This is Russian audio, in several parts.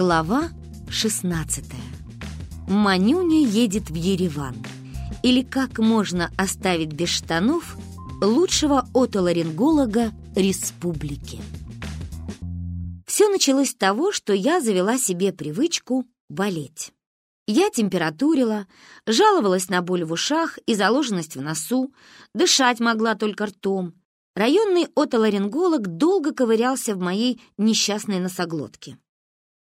Глава 16. Манюня едет в Ереван. Или как можно оставить без штанов лучшего отоларинголога республики. Все началось с того, что я завела себе привычку болеть. Я температурила, жаловалась на боль в ушах и заложенность в носу, дышать могла только ртом. Районный отоларинголог долго ковырялся в моей несчастной носоглотке.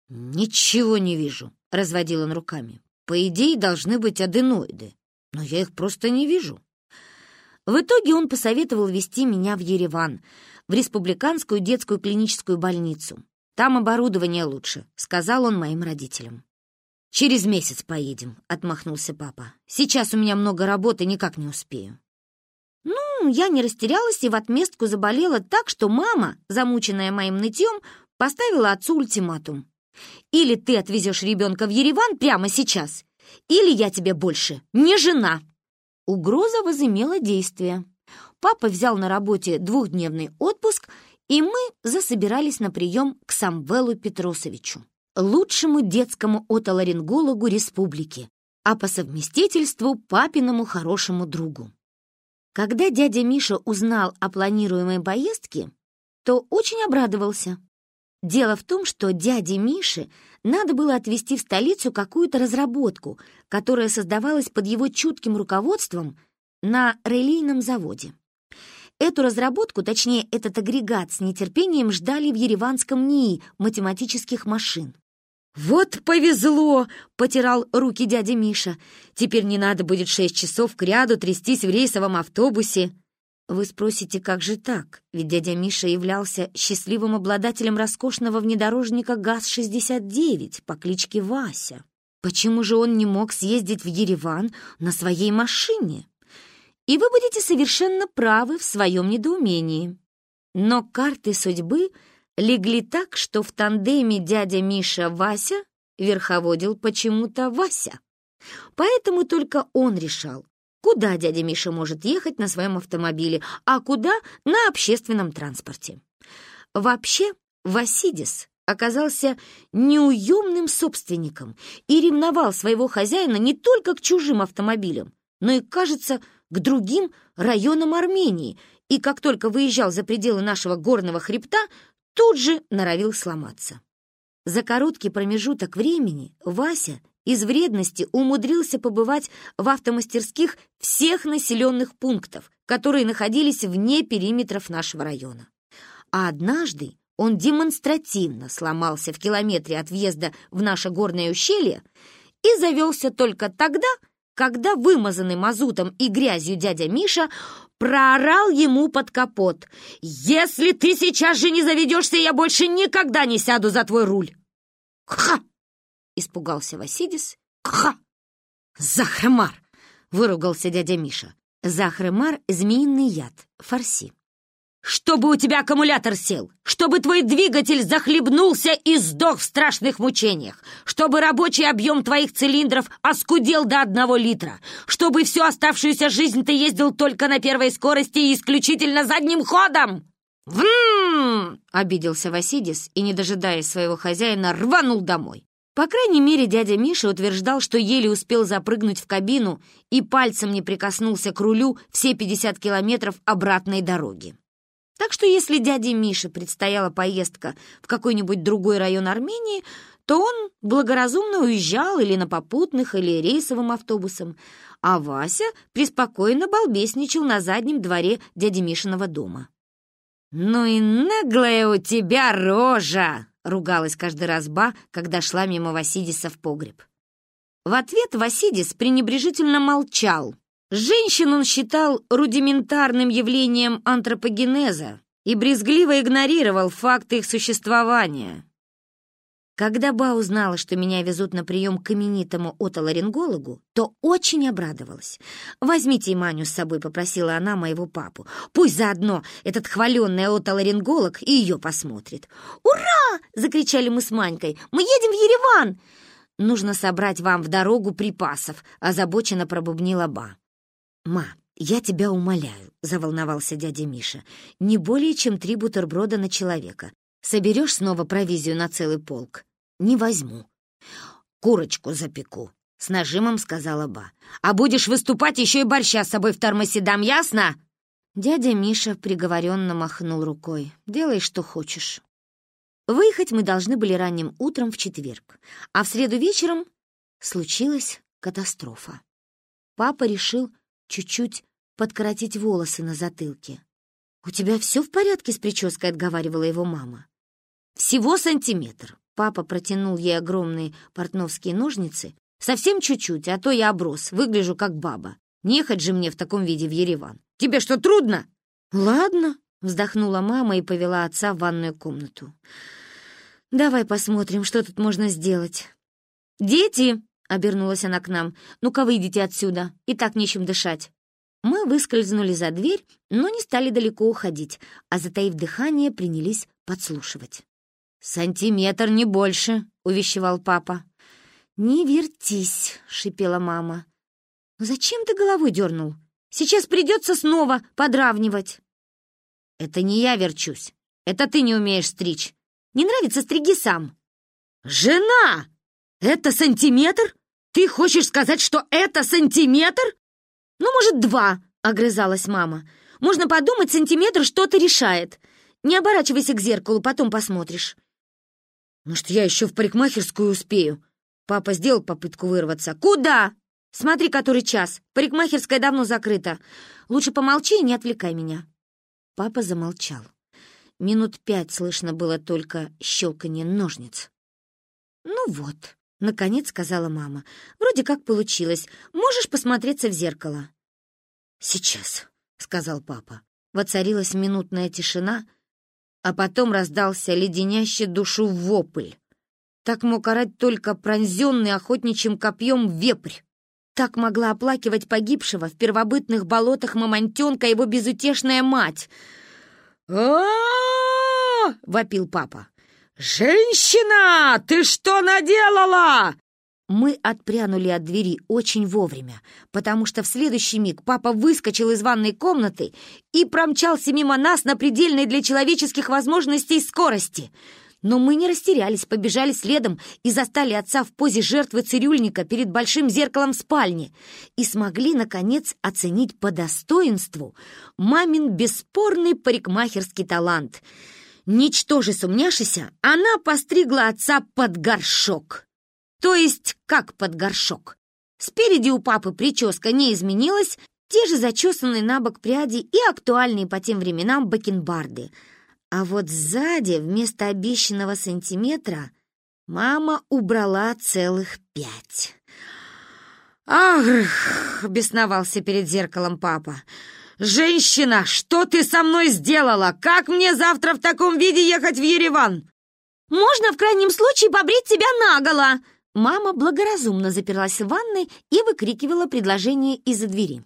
«Ничего не вижу», — разводил он руками. «По идее, должны быть аденоиды, но я их просто не вижу». В итоге он посоветовал вести меня в Ереван, в Республиканскую детскую клиническую больницу. Там оборудование лучше, сказал он моим родителям. «Через месяц поедем», — отмахнулся папа. «Сейчас у меня много работы, никак не успею». Ну, я не растерялась и в отместку заболела так, что мама, замученная моим нытьем, поставила отцу ультиматум. Или ты отвезешь ребенка в Ереван прямо сейчас, или я тебе больше не жена. Угроза возымела действие. Папа взял на работе двухдневный отпуск, и мы засобирались на прием к Самвелу Петросовичу, лучшему детскому отоларингологу республики, а по совместительству папиному хорошему другу. Когда дядя Миша узнал о планируемой поездке, то очень обрадовался. Дело в том, что дяде Мише надо было отвезти в столицу какую-то разработку, которая создавалась под его чутким руководством на релейном заводе. Эту разработку, точнее, этот агрегат с нетерпением ждали в ереванском НИИ математических машин. «Вот повезло!» — потирал руки дядя Миша. «Теперь не надо будет шесть часов к ряду трястись в рейсовом автобусе». Вы спросите, как же так? Ведь дядя Миша являлся счастливым обладателем роскошного внедорожника ГАЗ-69 по кличке Вася. Почему же он не мог съездить в Ереван на своей машине? И вы будете совершенно правы в своем недоумении. Но карты судьбы легли так, что в тандеме дядя Миша-Вася верховодил почему-то Вася. Поэтому только он решал, куда дядя Миша может ехать на своем автомобиле, а куда — на общественном транспорте. Вообще, Васидис оказался неуемным собственником и ревновал своего хозяина не только к чужим автомобилям, но и, кажется, к другим районам Армении, и как только выезжал за пределы нашего горного хребта, тут же норовил сломаться. За короткий промежуток времени Вася из вредности умудрился побывать в автомастерских всех населенных пунктов, которые находились вне периметров нашего района. А однажды он демонстративно сломался в километре от въезда в наше горное ущелье и завелся только тогда, когда вымазанный мазутом и грязью дядя Миша проорал ему под капот. «Если ты сейчас же не заведешься, я больше никогда не сяду за твой руль!» «Ха!» Испугался Васидис. «Ха! Захремар!» — выругался дядя Миша. Захремар — змеиный яд, фарси. «Чтобы у тебя аккумулятор сел! Чтобы твой двигатель захлебнулся и сдох в страшных мучениях! Чтобы рабочий объем твоих цилиндров оскудел до одного литра! Чтобы всю оставшуюся жизнь ты ездил только на первой скорости и исключительно задним ходом!» «Вм!» — обиделся Васидис и, не дожидаясь своего хозяина, рванул домой. По крайней мере, дядя Миша утверждал, что еле успел запрыгнуть в кабину и пальцем не прикоснулся к рулю все 50 километров обратной дороги. Так что если дяде Мише предстояла поездка в какой-нибудь другой район Армении, то он благоразумно уезжал или на попутных, или рейсовым автобусом, а Вася преспокойно балбесничал на заднем дворе дяди Мишиного дома. «Ну и наглая у тебя рожа!» Ругалась каждый раз Ба, когда шла мимо Васидиса в погреб. В ответ Васидис пренебрежительно молчал. Женщин он считал рудиментарным явлением антропогенеза и брезгливо игнорировал факты их существования. Когда Ба узнала, что меня везут на прием к именитому отоларингологу, то очень обрадовалась. «Возьмите Маню с собой», — попросила она моего папу. «Пусть заодно этот хваленный отоларинголог и ее посмотрит». «Ура!» — закричали мы с Манькой. «Мы едем в Ереван!» «Нужно собрать вам в дорогу припасов», — озабоченно пробубнила Ба. «Ма, я тебя умоляю», — заволновался дядя Миша. «Не более чем три бутерброда на человека. Соберешь снова провизию на целый полк?» Не возьму. Курочку запеку, с нажимом сказала Ба. А будешь выступать, еще и борща с собой в термосе дам, ясно? Дядя Миша приговоренно махнул рукой. Делай, что хочешь. Выехать мы должны были ранним утром в четверг, а в среду вечером случилась катастрофа. Папа решил чуть-чуть подкоротить волосы на затылке. «У тебя все в порядке с прической?» — отговаривала его мама. «Всего сантиметр». Папа протянул ей огромные портновские ножницы. «Совсем чуть-чуть, а то я оброс, выгляжу как баба. Не ехать же мне в таком виде в Ереван. Тебе что, трудно?» «Ладно», — вздохнула мама и повела отца в ванную комнату. «Давай посмотрим, что тут можно сделать». «Дети!» — обернулась она к нам. «Ну-ка, выйдите отсюда, и так нечем дышать». Мы выскользнули за дверь, но не стали далеко уходить, а, затаив дыхание, принялись подслушивать. «Сантиметр, не больше», — увещевал папа. «Не вертись», — шипела мама. «Ну «Зачем ты головой дернул? Сейчас придется снова подравнивать». «Это не я верчусь. Это ты не умеешь стричь. Не нравится, стриги сам». «Жена! Это сантиметр? Ты хочешь сказать, что это сантиметр?» «Ну, может, два», — огрызалась мама. «Можно подумать, сантиметр что-то решает. Не оборачивайся к зеркалу, потом посмотришь». «Может, я еще в парикмахерскую успею?» Папа сделал попытку вырваться. «Куда?» «Смотри, который час. Парикмахерская давно закрыта. Лучше помолчи и не отвлекай меня». Папа замолчал. Минут пять слышно было только щелканье ножниц. «Ну вот», — наконец сказала мама. «Вроде как получилось. Можешь посмотреться в зеркало?» «Сейчас», — сказал папа. Воцарилась минутная тишина, а потом раздался леденящий душу вопль. Так мог орать только пронзенный охотничьим копьем вепрь. Так могла оплакивать погибшего в первобытных болотах мамонтенка его безутешная мать. а вопил папа. «Женщина, ты что наделала?» Мы отпрянули от двери очень вовремя, потому что в следующий миг папа выскочил из ванной комнаты и промчался мимо нас на предельной для человеческих возможностей скорости. Но мы не растерялись, побежали следом и застали отца в позе жертвы цирюльника перед большим зеркалом в спальне и смогли, наконец, оценить по достоинству мамин бесспорный парикмахерский талант — Ничтоже сумняшися, она постригла отца под горшок. То есть как под горшок. Спереди у папы прическа не изменилась, те же зачесанные на бок пряди и актуальные по тем временам бакенбарды. А вот сзади вместо обещанного сантиметра мама убрала целых пять. «Ах!» — бесновался перед зеркалом папа. «Женщина, что ты со мной сделала? Как мне завтра в таком виде ехать в Ереван?» «Можно в крайнем случае побрить тебя наголо!» Мама благоразумно заперлась в ванной и выкрикивала предложение из-за двери.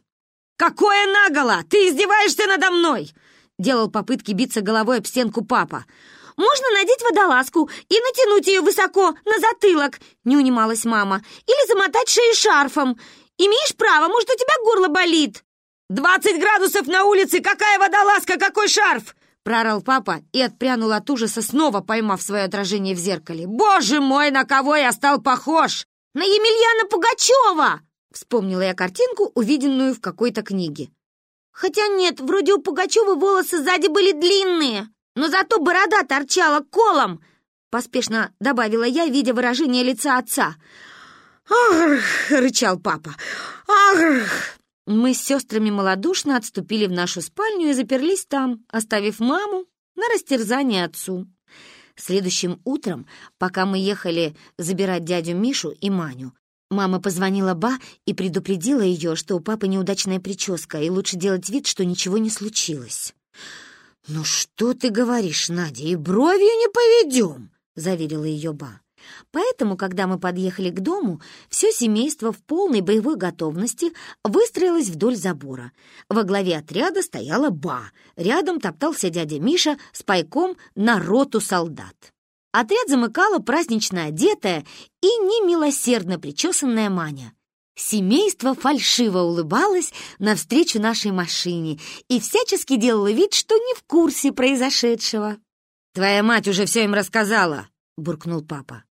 «Какое наголо? Ты издеваешься надо мной?» Делал попытки биться головой об стенку папа. «Можно надеть водолазку и натянуть ее высоко, на затылок», — не унималась мама. «Или замотать шею шарфом. Имеешь право, может, у тебя горло болит». «Двадцать градусов на улице! Какая водолазка, какой шарф!» Прорал папа и отпрянул от ужаса, снова поймав свое отражение в зеркале. «Боже мой, на кого я стал похож!» «На Емельяна Пугачева!» Вспомнила я картинку, увиденную в какой-то книге. «Хотя нет, вроде у Пугачева волосы сзади были длинные, но зато борода торчала колом!» Поспешно добавила я, видя выражение лица отца. «Ах!» — рычал папа. «Ах!» Мы с сестрами малодушно отступили в нашу спальню и заперлись там, оставив маму на растерзание отцу. Следующим утром, пока мы ехали забирать дядю Мишу и Маню, мама позвонила Ба и предупредила ее, что у папы неудачная прическа, и лучше делать вид, что ничего не случилось. «Ну что ты говоришь, Надя, и бровью не поведем!» — заверила ее Ба. Поэтому, когда мы подъехали к дому, все семейство в полной боевой готовности выстроилось вдоль забора. Во главе отряда стояла Ба, рядом топтался дядя Миша с пайком на роту солдат. Отряд замыкала празднично одетая и немилосердно причесанная Маня. Семейство фальшиво улыбалось навстречу нашей машине и всячески делало вид, что не в курсе произошедшего. «Твоя мать уже все им рассказала», — буркнул папа.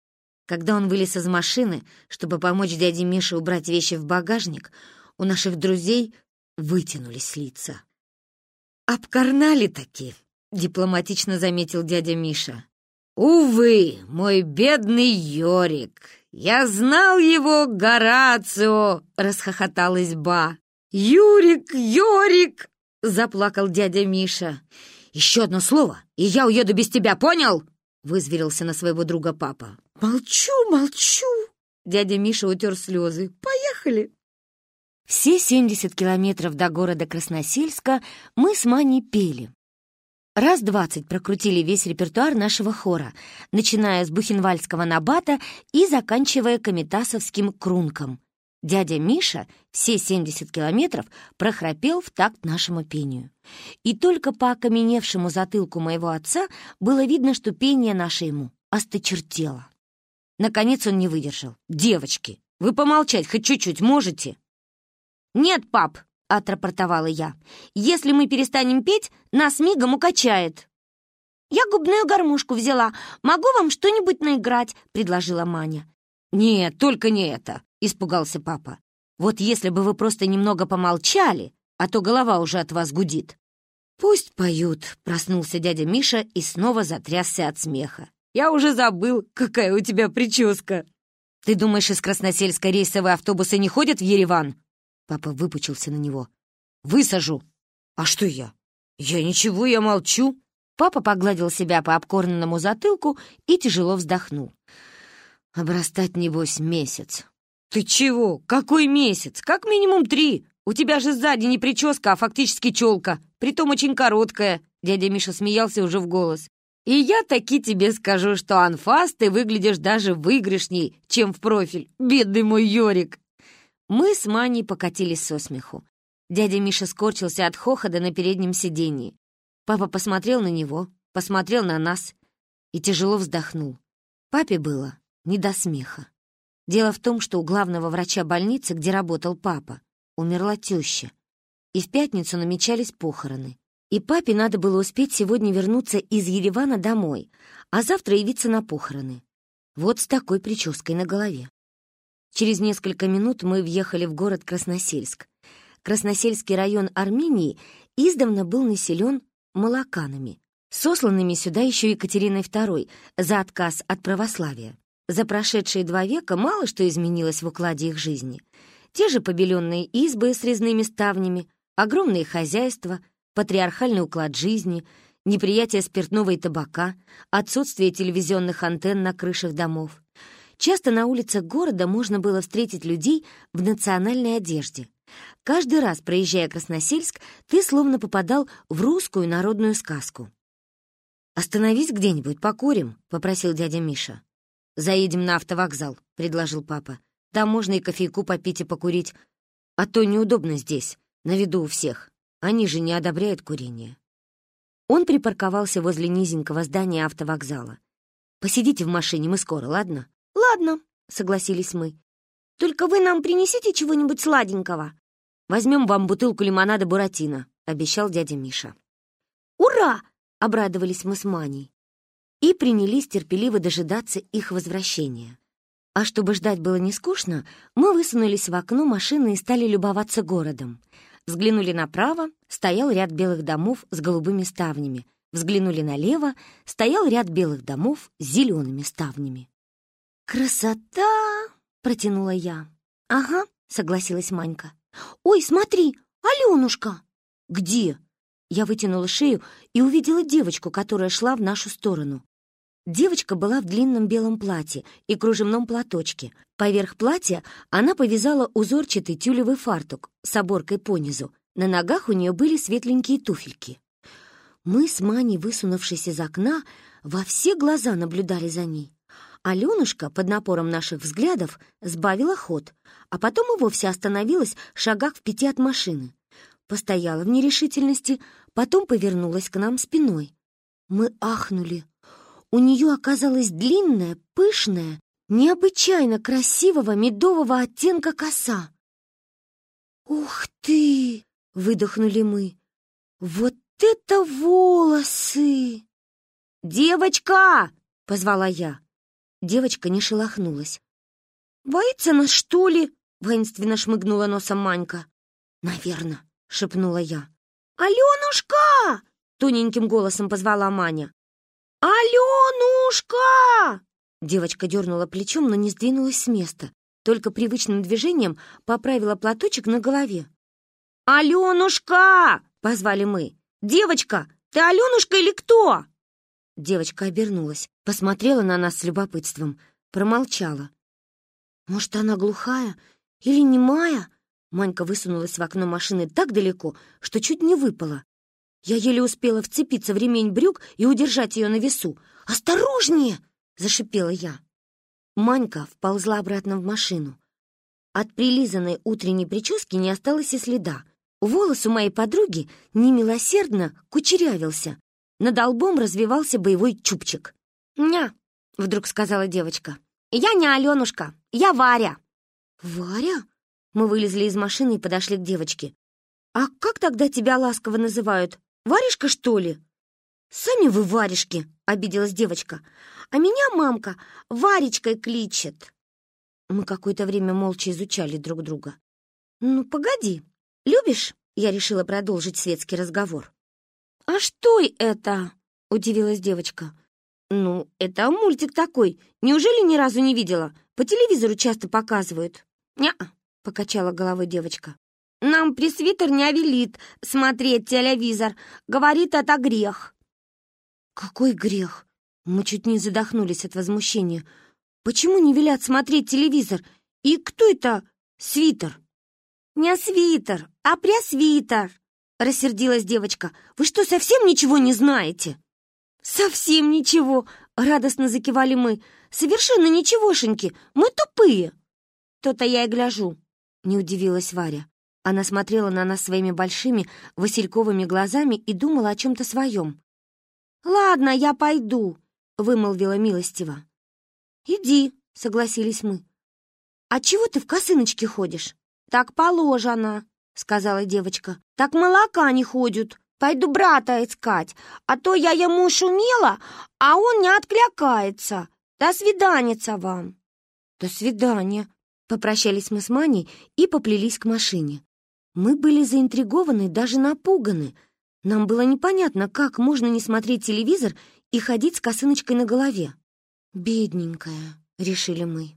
Когда он вылез из машины, чтобы помочь дяде Мише убрать вещи в багажник, у наших друзей вытянулись лица. «Обкарнали таки», — дипломатично заметил дядя Миша. «Увы, мой бедный Йорик! Я знал его, Горацио!» — расхохоталась Ба. «Юрик, Йорик!» — заплакал дядя Миша. «Еще одно слово, и я уеду без тебя, понял?» — вызверился на своего друга папа. «Молчу, молчу!» Дядя Миша утер слезы. «Поехали!» Все 70 километров до города Красносельска мы с Маней пели. Раз двадцать прокрутили весь репертуар нашего хора, начиная с бухенвальского набата и заканчивая комитасовским крунком. Дядя Миша все 70 километров прохрапел в такт нашему пению. И только по окаменевшему затылку моего отца было видно, что пение наше ему осточертело. Наконец он не выдержал. «Девочки, вы помолчать хоть чуть-чуть можете?» «Нет, пап!» — отрапортовала я. «Если мы перестанем петь, нас мигом укачает». «Я губную гармошку взяла. Могу вам что-нибудь наиграть?» — предложила Маня. «Нет, только не это!» — испугался папа. «Вот если бы вы просто немного помолчали, а то голова уже от вас гудит». «Пусть поют», — проснулся дядя Миша и снова затрясся от смеха. «Я уже забыл, какая у тебя прическа». «Ты думаешь, из Красносельска рейсовые автобусы не ходят в Ереван?» Папа выпучился на него. «Высажу!» «А что я?» «Я ничего, я молчу!» Папа погладил себя по обкорненному затылку и тяжело вздохнул. «Обрастать, небось, месяц». «Ты чего? Какой месяц? Как минимум три. У тебя же сзади не прическа, а фактически челка, притом очень короткая». Дядя Миша смеялся уже в голос. «И я таки тебе скажу, что анфас ты выглядишь даже выигрышней, чем в профиль, бедный мой Йорик». Мы с Маней покатились со смеху. Дядя Миша скорчился от хохота на переднем сиденье. Папа посмотрел на него, посмотрел на нас и тяжело вздохнул. Папе было не до смеха. Дело в том, что у главного врача больницы, где работал папа, умерла теща. И в пятницу намечались похороны. И папе надо было успеть сегодня вернуться из Еревана домой, а завтра явиться на похороны. Вот с такой прической на голове. Через несколько минут мы въехали в город Красносельск. Красносельский район Армении издавна был населен молоканами, сосланными сюда еще Екатериной II за отказ от православия. За прошедшие два века мало что изменилось в укладе их жизни. Те же побеленные избы с резными ставнями, огромные хозяйства, патриархальный уклад жизни, неприятие спиртного и табака, отсутствие телевизионных антенн на крышах домов. Часто на улицах города можно было встретить людей в национальной одежде. Каждый раз, проезжая Красносельск, ты словно попадал в русскую народную сказку. «Остановись где-нибудь, покурим», — попросил дядя Миша. «Заедем на автовокзал», — предложил папа. «Там можно и кофейку попить и покурить. А то неудобно здесь, на виду у всех. Они же не одобряют курение». Он припарковался возле низенького здания автовокзала. «Посидите в машине, мы скоро, ладно?» «Ладно», — согласились мы. «Только вы нам принесите чего-нибудь сладенького». «Возьмем вам бутылку лимонада Буратино», — обещал дядя Миша. «Ура!» — обрадовались мы с Маней. И принялись терпеливо дожидаться их возвращения. А чтобы ждать было не скучно, мы высунулись в окно машины и стали любоваться городом. Взглянули направо, стоял ряд белых домов с голубыми ставнями. Взглянули налево, стоял ряд белых домов с зелеными ставнями. «Красота!» — протянула я. «Ага», — согласилась Манька. «Ой, смотри, Аленушка!» «Где?» Я вытянула шею и увидела девочку, которая шла в нашу сторону. Девочка была в длинном белом платье и кружевном платочке. Поверх платья она повязала узорчатый тюлевый фартук с оборкой понизу. На ногах у нее были светленькие туфельки. Мы с Маней, высунувшись из окна, во все глаза наблюдали за ней. Аленушка под напором наших взглядов сбавила ход, а потом и вовсе остановилась в шагах в пяти от машины. Постояла в нерешительности, потом повернулась к нам спиной. Мы ахнули. У нее оказалась длинная, пышная, необычайно красивого медового оттенка коса. «Ух ты!» — выдохнули мы. «Вот это волосы!» «Девочка!» — позвала я. Девочка не шелохнулась. «Боится нас, что ли?» — воинственно шмыгнула носом Манька. «Наверно», — шепнула я. «Аленушка!» — тоненьким голосом позвала Маня. «Аленушка!» Девочка дернула плечом, но не сдвинулась с места. Только привычным движением поправила платочек на голове. «Аленушка!» — позвали мы. «Девочка, ты Аленушка или кто?» Девочка обернулась, посмотрела на нас с любопытством, промолчала. «Может, она глухая или немая?» Манька высунулась в окно машины так далеко, что чуть не выпала. Я еле успела вцепиться в ремень брюк и удержать ее на весу. «Осторожнее!» — зашипела я. Манька вползла обратно в машину. От прилизанной утренней прически не осталось и следа. Волос у моей подруги немилосердно кучерявился. Над лбом развивался боевой чубчик. «Ня!» — вдруг сказала девочка. «Я не Аленушка, я Варя!» «Варя?» Мы вылезли из машины и подошли к девочке. «А как тогда тебя ласково называют? Варежка, что ли?» «Сами вы варежки!» — обиделась девочка. «А меня мамка Варечкой кличет!» Мы какое-то время молча изучали друг друга. «Ну, погоди, любишь?» — я решила продолжить светский разговор. «А что это?» — удивилась девочка. «Ну, это мультик такой. Неужели ни разу не видела? По телевизору часто показывают». «Не-а», покачала головой девочка. «Нам пресвитер не велит смотреть телевизор. Говорит, это грех». «Какой грех?» Мы чуть не задохнулись от возмущения. «Почему не велят смотреть телевизор? И кто это свитер?» «Не свитер, а пресвитер», — рассердилась девочка. «Вы что, совсем ничего не знаете?» «Совсем ничего!» — радостно закивали мы. «Совершенно ничегошеньки! Мы тупые!» «То-то я и гляжу!» — не удивилась Варя. Она смотрела на нас своими большими васильковыми глазами и думала о чем-то своем. «Ладно, я пойду», — вымолвила милостиво. «Иди», — согласились мы. «А чего ты в косыночке ходишь?» «Так положено», — сказала девочка. «Так молока не ходят. Пойду брата искать, а то я ему шумела, а он не откликается. До свиданица вам!» «До свидания!» — попрощались мы с Маней и поплелись к машине. Мы были заинтригованы, даже напуганы. Нам было непонятно, как можно не смотреть телевизор и ходить с косыночкой на голове. «Бедненькая», — решили мы.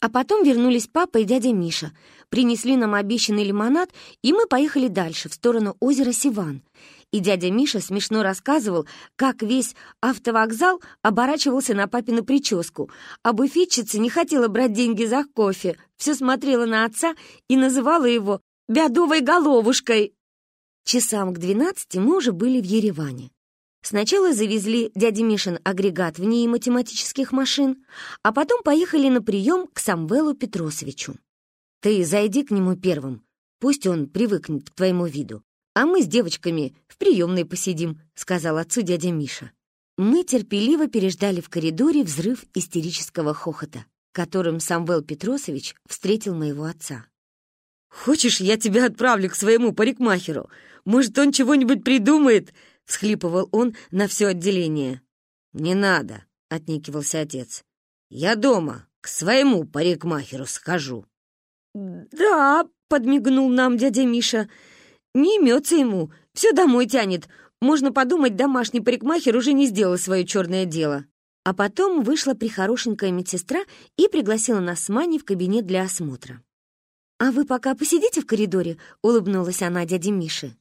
А потом вернулись папа и дядя Миша, принесли нам обещанный лимонад, и мы поехали дальше, в сторону озера Сиван. И дядя Миша смешно рассказывал, как весь автовокзал оборачивался на папину прическу, а буфетчица не хотела брать деньги за кофе, все смотрела на отца и называла его «бядовой головушкой». Часам к двенадцати мы уже были в Ереване. Сначала завезли дяде Мишин агрегат в ней математических машин, а потом поехали на прием к Самвелу Петросовичу. «Ты зайди к нему первым, пусть он привыкнет к твоему виду, а мы с девочками в приемной посидим», — сказал отцу дядя Миша. Мы терпеливо переждали в коридоре взрыв истерического хохота, которым Самвел Петросович встретил моего отца. «Хочешь, я тебя отправлю к своему парикмахеру? Может, он чего-нибудь придумает?» — всхлипывал он на все отделение. «Не надо», — отнекивался отец. «Я дома, к своему парикмахеру схожу». «Да», — подмигнул нам дядя Миша, — «не имется ему, все домой тянет. Можно подумать, домашний парикмахер уже не сделал свое черное дело». А потом вышла прихорошенькая медсестра и пригласила нас с Маней в кабинет для осмотра. «А вы пока посидите в коридоре», — улыбнулась она дяде Мише.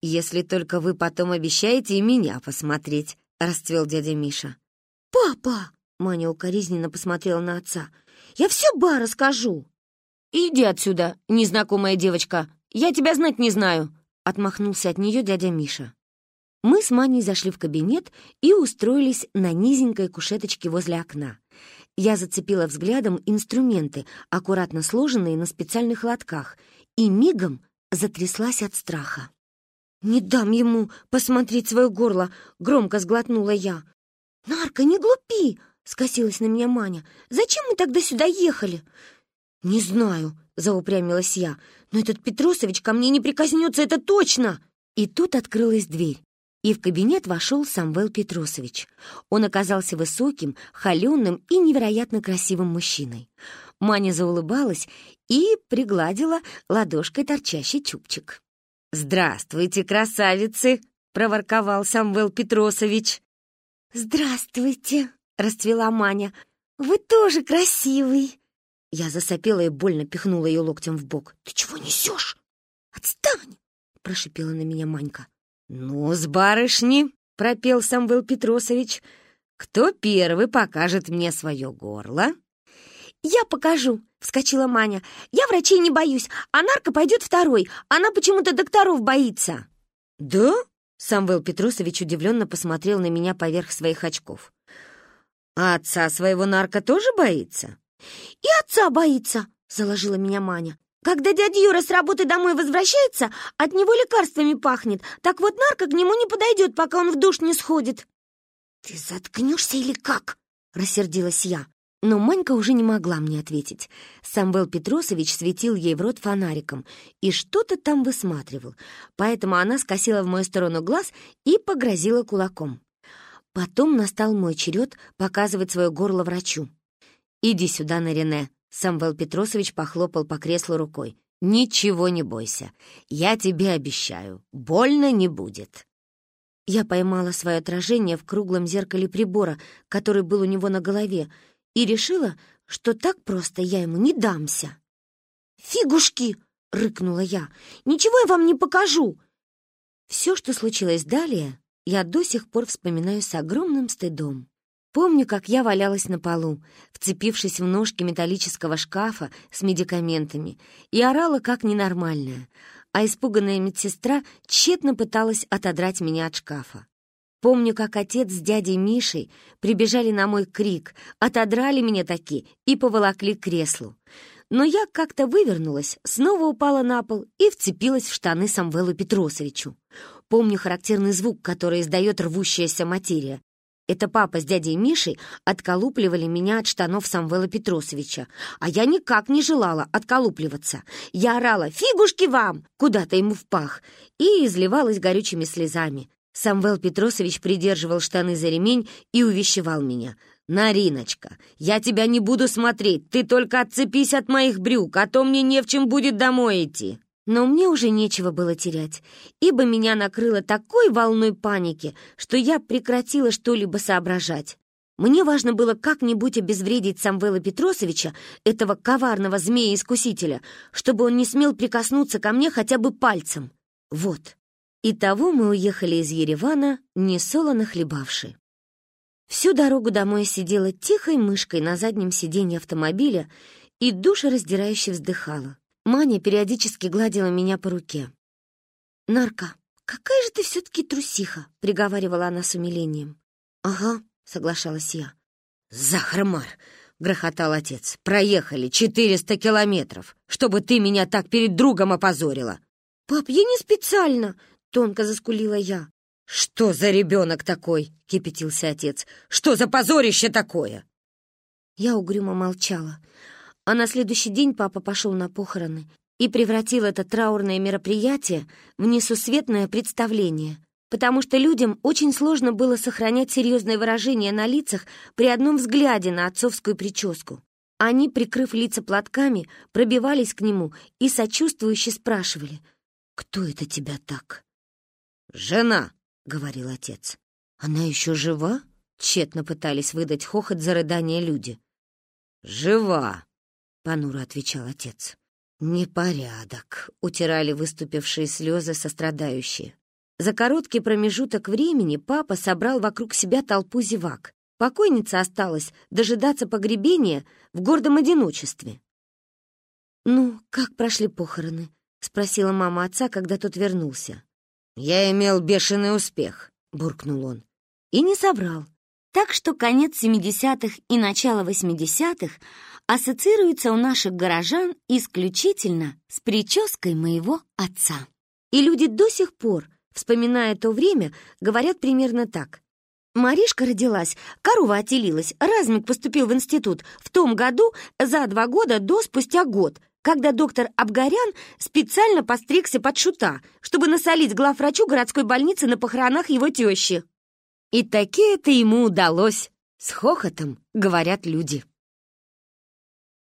«Если только вы потом обещаете и меня посмотреть», — расцвел дядя Миша. «Папа!» — Маня укоризненно посмотрела на отца. «Я все ба расскажу!» «Иди отсюда, незнакомая девочка! Я тебя знать не знаю!» — отмахнулся от нее дядя Миша. Мы с Маней зашли в кабинет и устроились на низенькой кушеточке возле окна. Я зацепила взглядом инструменты, аккуратно сложенные на специальных лотках, и мигом затряслась от страха. «Не дам ему посмотреть свое горло!» — громко сглотнула я. «Нарка, не глупи!» — скосилась на меня Маня. «Зачем мы тогда сюда ехали?» «Не знаю», — заупрямилась я. «Но этот Петросович ко мне не прикоснется, это точно!» И тут открылась дверь. И в кабинет вошел Самвел Петросович. Он оказался высоким, холеным и невероятно красивым мужчиной. Маня заулыбалась и пригладила ладошкой торчащий чубчик. «Здравствуйте, красавицы!» — проворковал Самвел Петросович. «Здравствуйте!» — расцвела Маня. «Вы тоже красивый!» Я засопела и больно пихнула ее локтем в бок. «Ты чего несешь?» «Отстань!» — прошипела на меня Манька. «Ну, с барышни!» — пропел Самвел Петросович. «Кто первый покажет мне свое горло?» «Я покажу!» — вскочила Маня. «Я врачей не боюсь, а нарко пойдет второй. Она почему-то докторов боится». «Да?» — Самвел Петросович удивленно посмотрел на меня поверх своих очков. «А отца своего нарко тоже боится?» «И отца боится!» — заложила меня Маня. «Когда дядя Юра с работы домой возвращается, от него лекарствами пахнет. Так вот нарко к нему не подойдет, пока он в душ не сходит». «Ты заткнешься или как?» — рассердилась я. Но Манька уже не могла мне ответить. Самвел Петросович светил ей в рот фонариком и что-то там высматривал, поэтому она скосила в мою сторону глаз и погрозила кулаком. Потом настал мой черед показывать свое горло врачу. «Иди сюда, Нарине», — Самвел Петросович похлопал по креслу рукой. «Ничего не бойся. Я тебе обещаю, больно не будет». Я поймала свое отражение в круглом зеркале прибора, который был у него на голове, и решила, что так просто я ему не дамся. «Фигушки!» — рыкнула я. «Ничего я вам не покажу!» Все, что случилось далее, я до сих пор вспоминаю с огромным стыдом. Помню, как я валялась на полу, вцепившись в ножки металлического шкафа с медикаментами, и орала как ненормальная, а испуганная медсестра тщетно пыталась отодрать меня от шкафа. Помню, как отец с дядей Мишей прибежали на мой крик, отодрали меня таки и поволокли к креслу. Но я как-то вывернулась, снова упала на пол и вцепилась в штаны Самвелу Петросовичу. Помню характерный звук, который издает рвущаяся материя. Это папа с дядей Мишей отколупливали меня от штанов Самвела Петросовича, а я никак не желала отколупливаться. Я орала «Фигушки вам!» куда-то ему в пах и изливалась горючими слезами. Самвел Петросович придерживал штаны за ремень и увещевал меня. «Нариночка, я тебя не буду смотреть, ты только отцепись от моих брюк, а то мне не в чем будет домой идти». Но мне уже нечего было терять, ибо меня накрыло такой волной паники, что я прекратила что-либо соображать. Мне важно было как-нибудь обезвредить Самвела Петросовича, этого коварного змея-искусителя, чтобы он не смел прикоснуться ко мне хотя бы пальцем. Вот. Итого мы уехали из Еревана, несолоно хлебавши. Всю дорогу домой сидела тихой мышкой на заднем сиденье автомобиля и душераздирающе вздыхала. Маня периодически гладила меня по руке. «Нарка, какая же ты все-таки трусиха!» — приговаривала она с умилением. «Ага», — соглашалась я. «Захармар!» — грохотал отец. «Проехали четыреста километров, чтобы ты меня так перед другом опозорила!» «Пап, я не специально!» — тонко заскулила я. «Что за ребенок такой?» — кипятился отец. «Что за позорище такое?» Я угрюмо молчала. А на следующий день папа пошел на похороны и превратил это траурное мероприятие в несусветное представление, потому что людям очень сложно было сохранять серьезное выражение на лицах при одном взгляде на отцовскую прическу. Они, прикрыв лица платками, пробивались к нему и сочувствующе спрашивали, «Кто это тебя так?» «Жена», — говорил отец. «Она еще жива?» — тщетно пытались выдать хохот за рыдание люди. «Жива», — понуро отвечал отец. «Непорядок», — утирали выступившие слезы сострадающие. За короткий промежуток времени папа собрал вокруг себя толпу зевак. Покойница осталась дожидаться погребения в гордом одиночестве. «Ну, как прошли похороны?» — спросила мама отца, когда тот вернулся. «Я имел бешеный успех», — буркнул он. И не соврал. Так что конец 70-х и начало 80-х ассоциируется у наших горожан исключительно с прической моего отца. И люди до сих пор, вспоминая то время, говорят примерно так. Маришка родилась, корова отелилась, Размик поступил в институт в том году за два года до спустя год, когда доктор Абгарян специально постригся под шута, чтобы насолить главврачу городской больницы на похоронах его тещи. И таки это ему удалось. С хохотом, говорят люди.